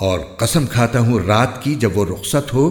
और कसम खाता हूँ रात की जब वो रुखसत हो